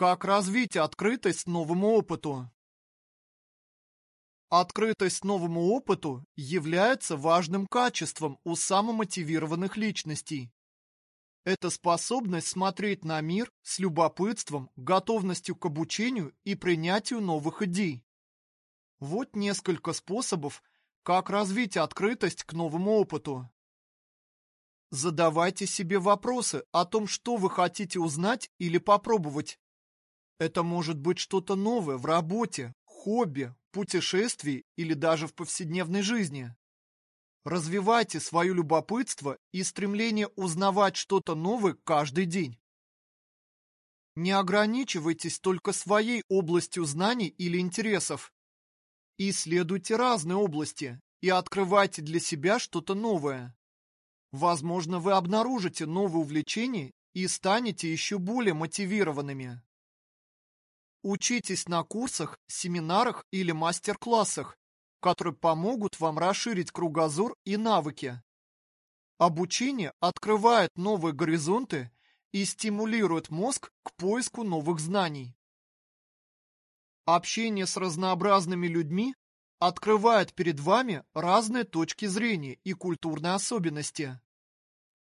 Как развить открытость новому опыту? Открытость новому опыту является важным качеством у самомотивированных личностей. Это способность смотреть на мир с любопытством, готовностью к обучению и принятию новых идей. Вот несколько способов, как развить открытость к новому опыту. Задавайте себе вопросы о том, что вы хотите узнать или попробовать. Это может быть что-то новое в работе, хобби, путешествии или даже в повседневной жизни. Развивайте свое любопытство и стремление узнавать что-то новое каждый день. Не ограничивайтесь только своей областью знаний или интересов. Исследуйте разные области и открывайте для себя что-то новое. Возможно, вы обнаружите новые увлечения и станете еще более мотивированными. Учитесь на курсах, семинарах или мастер-классах, которые помогут вам расширить кругозор и навыки. Обучение открывает новые горизонты и стимулирует мозг к поиску новых знаний. Общение с разнообразными людьми открывает перед вами разные точки зрения и культурные особенности.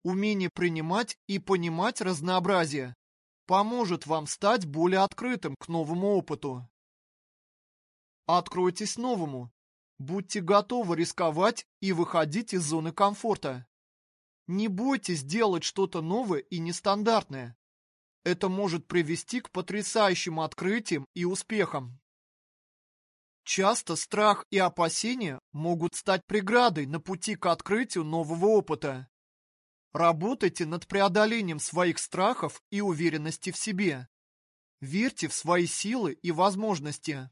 Умение принимать и понимать разнообразие поможет вам стать более открытым к новому опыту. Откройтесь новому, Будьте готовы рисковать и выходить из зоны комфорта. Не бойтесь делать что-то новое и нестандартное. Это может привести к потрясающим открытиям и успехам. Часто страх и опасения могут стать преградой на пути к открытию нового опыта. Работайте над преодолением своих страхов и уверенности в себе. Верьте в свои силы и возможности.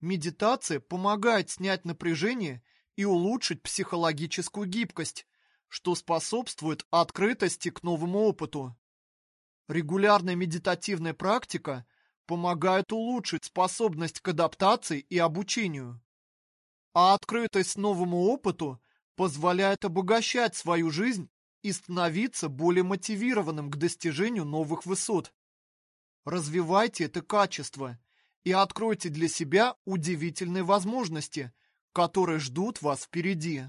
Медитация помогает снять напряжение и улучшить психологическую гибкость, что способствует открытости к новому опыту. Регулярная медитативная практика помогает улучшить способность к адаптации и обучению. А открытость новому опыту позволяет обогащать свою жизнь и становиться более мотивированным к достижению новых высот. Развивайте это качество – и откройте для себя удивительные возможности, которые ждут вас впереди.